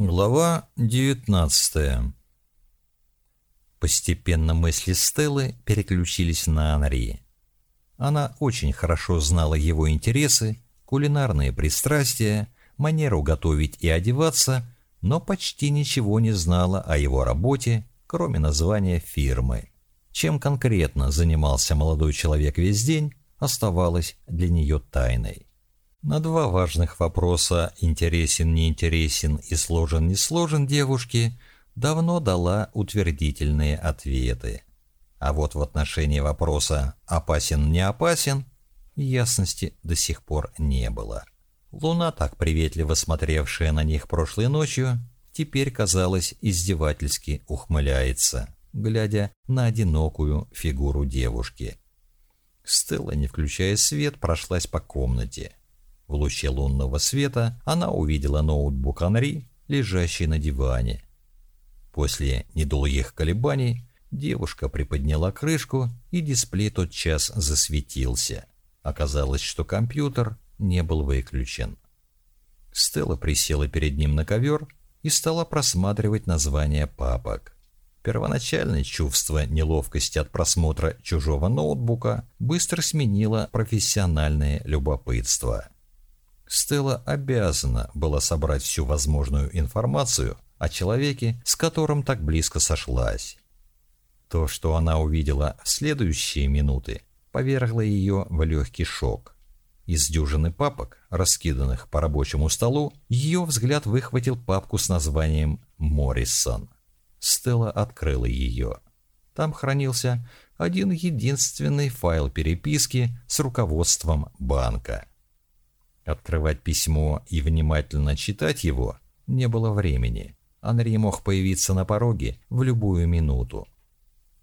Глава 19 Постепенно мысли Стеллы переключились на Анри. Она очень хорошо знала его интересы, кулинарные пристрастия, манеру готовить и одеваться, но почти ничего не знала о его работе, кроме названия фирмы. Чем конкретно занимался молодой человек весь день, оставалось для нее тайной. На два важных вопроса «интересен, не интересен» и «сложен, не сложен» девушки давно дала утвердительные ответы. А вот в отношении вопроса «опасен, не опасен» ясности до сих пор не было. Луна, так приветливо смотревшая на них прошлой ночью, теперь, казалось, издевательски ухмыляется, глядя на одинокую фигуру девушки. Стелла, не включая свет, прошлась по комнате. В луче лунного света она увидела ноутбук Анри, лежащий на диване. После недолгих колебаний девушка приподняла крышку, и дисплей тотчас засветился. Оказалось, что компьютер не был выключен. Стелла присела перед ним на ковер и стала просматривать названия папок. Первоначальное чувство неловкости от просмотра чужого ноутбука быстро сменило профессиональное любопытство – Стелла обязана была собрать всю возможную информацию о человеке, с которым так близко сошлась. То, что она увидела в следующие минуты, повергло ее в легкий шок. Из дюжины папок, раскиданных по рабочему столу, ее взгляд выхватил папку с названием «Моррисон». Стелла открыла ее. Там хранился один единственный файл переписки с руководством банка. Открывать письмо и внимательно читать его не было времени. Анри мог появиться на пороге в любую минуту.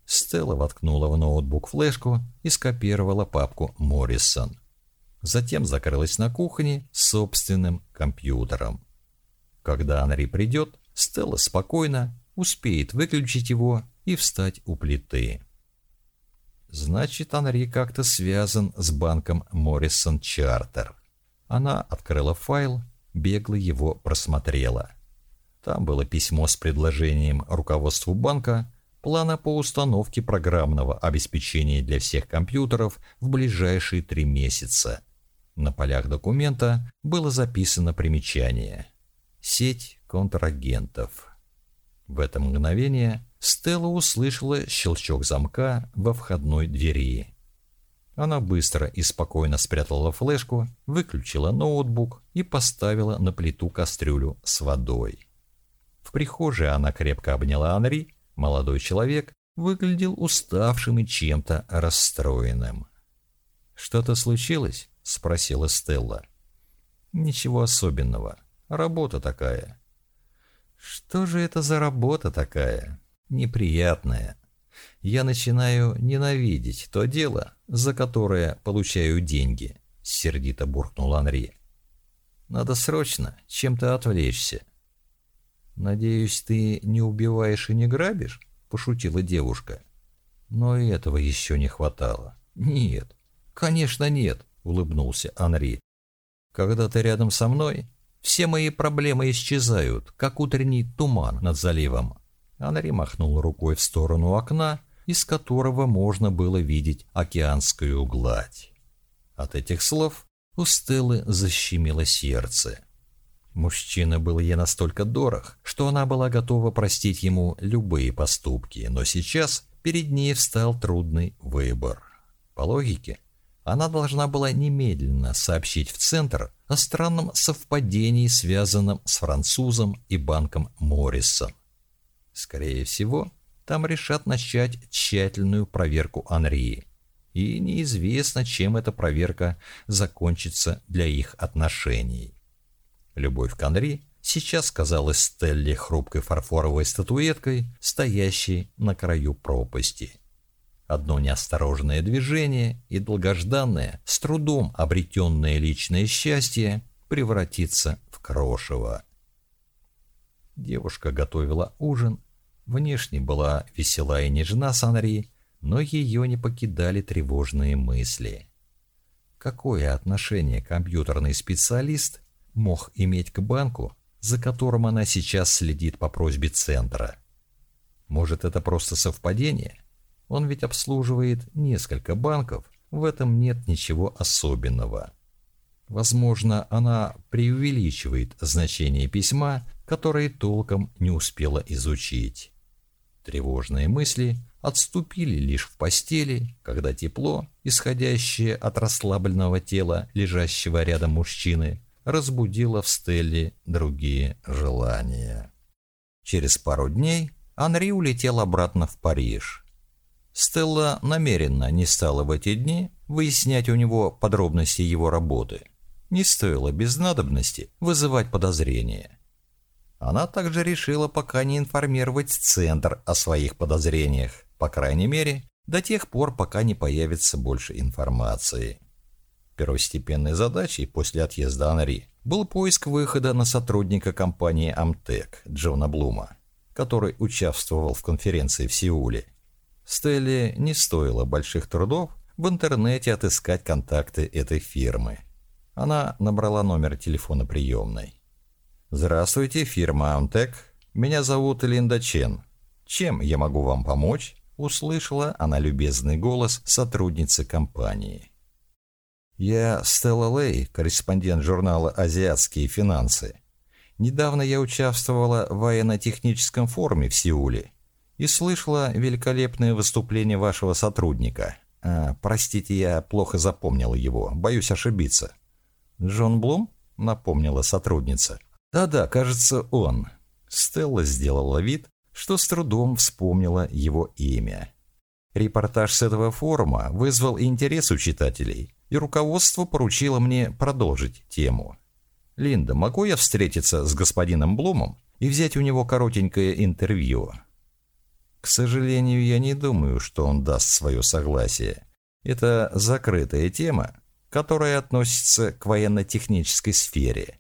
Стелла воткнула в ноутбук флешку и скопировала папку «Моррисон». Затем закрылась на кухне собственным компьютером. Когда Анри придет, Стелла спокойно успеет выключить его и встать у плиты. Значит, Анри как-то связан с банком Моррисон Чартер. Она открыла файл, бегло его просмотрела. Там было письмо с предложением руководству банка плана по установке программного обеспечения для всех компьютеров в ближайшие три месяца. На полях документа было записано примечание «Сеть контрагентов». В это мгновение Стелла услышала щелчок замка во входной двери. Она быстро и спокойно спрятала флешку, выключила ноутбук и поставила на плиту кастрюлю с водой. В прихожей она крепко обняла Анри. Молодой человек выглядел уставшим и чем-то расстроенным. «Что-то случилось?» — спросила Стелла. «Ничего особенного. Работа такая». «Что же это за работа такая? Неприятная. Я начинаю ненавидеть то дело, за которое получаю деньги», — сердито буркнул Анри. «Надо срочно чем-то отвлечься». «Надеюсь, ты не убиваешь и не грабишь?» — пошутила девушка. Но и этого еще не хватало. «Нет, конечно нет», — улыбнулся Анри. «Когда ты рядом со мной, все мои проблемы исчезают, как утренний туман над заливом». Анри махнул рукой в сторону окна, из которого можно было видеть океанскую гладь. От этих слов у Стеллы защемило сердце. Мужчина был ей настолько дорог, что она была готова простить ему любые поступки, но сейчас перед ней встал трудный выбор. По логике, она должна была немедленно сообщить в Центр о странном совпадении, связанном с французом и банком Моррисон. Скорее всего, там решат начать тщательную проверку Анри. И неизвестно, чем эта проверка закончится для их отношений. Любовь к Анри сейчас казалась Стелле хрупкой фарфоровой статуэткой, стоящей на краю пропасти. Одно неосторожное движение и долгожданное, с трудом обретенное личное счастье превратится в крошево. Девушка готовила ужин Внешне была весела и нежна Санри, но ее не покидали тревожные мысли. Какое отношение компьютерный специалист мог иметь к банку, за которым она сейчас следит по просьбе центра. Может, это просто совпадение? Он ведь обслуживает несколько банков, в этом нет ничего особенного. Возможно, она преувеличивает значение письма, которое толком не успела изучить. Тревожные мысли отступили лишь в постели, когда тепло, исходящее от расслабленного тела лежащего рядом мужчины, разбудило в Стелле другие желания. Через пару дней Анри улетел обратно в Париж. Стелла намеренно не стала в эти дни выяснять у него подробности его работы. Не стоило без надобности вызывать подозрения. Она также решила пока не информировать Центр о своих подозрениях, по крайней мере, до тех пор, пока не появится больше информации. Первостепенной задачей после отъезда Анри был поиск выхода на сотрудника компании Амтек Джона Блума, который участвовал в конференции в Сеуле. Стелле не стоило больших трудов в интернете отыскать контакты этой фирмы. Она набрала номер телефона приемной. «Здравствуйте, фирма Амтек. Меня зовут Линда Чен. Чем я могу вам помочь?» Услышала она любезный голос сотрудницы компании. «Я Стелла Лей, корреспондент журнала «Азиатские финансы». Недавно я участвовала в военно-техническом форуме в Сеуле и слышала великолепное выступление вашего сотрудника. А, простите, я плохо запомнила его, боюсь ошибиться». «Джон Блум?» — напомнила сотрудница. «Да-да, кажется, он». Стелла сделала вид, что с трудом вспомнила его имя. Репортаж с этого форума вызвал интерес у читателей, и руководство поручило мне продолжить тему. «Линда, могу я встретиться с господином Блумом и взять у него коротенькое интервью?» «К сожалению, я не думаю, что он даст свое согласие. Это закрытая тема, которая относится к военно-технической сфере.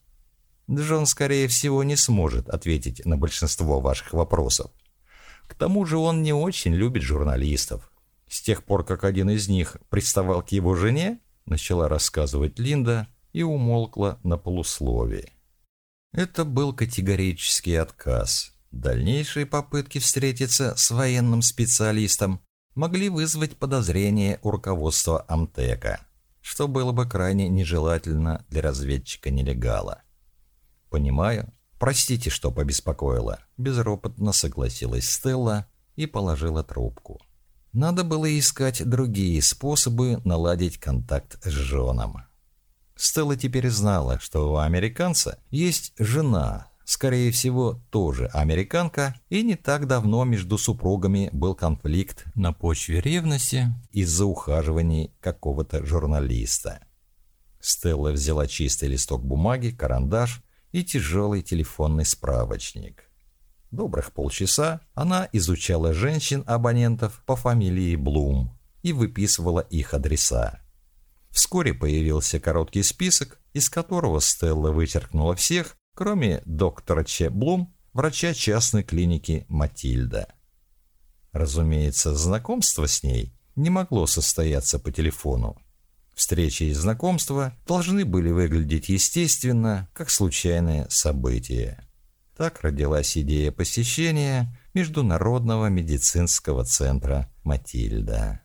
Джон, скорее всего, не сможет ответить на большинство ваших вопросов. К тому же он не очень любит журналистов. С тех пор, как один из них приставал к его жене, начала рассказывать Линда и умолкла на полусловии. Это был категорический отказ. Дальнейшие попытки встретиться с военным специалистом могли вызвать подозрения у руководства Амтека, что было бы крайне нежелательно для разведчика-нелегала. «Понимаю. Простите, что побеспокоила», — безропотно согласилась Стелла и положила трубку. Надо было искать другие способы наладить контакт с Джоном. Стелла теперь знала, что у американца есть жена, скорее всего, тоже американка, и не так давно между супругами был конфликт на почве ревности из-за ухаживаний какого-то журналиста. Стелла взяла чистый листок бумаги, карандаш и тяжелый телефонный справочник. Добрых полчаса она изучала женщин-абонентов по фамилии Блум и выписывала их адреса. Вскоре появился короткий список, из которого Стелла вычеркнула всех, кроме доктора Че Блум, врача частной клиники Матильда. Разумеется, знакомство с ней не могло состояться по телефону. Встречи и знакомства должны были выглядеть естественно, как случайное событие. Так родилась идея посещения Международного медицинского центра «Матильда».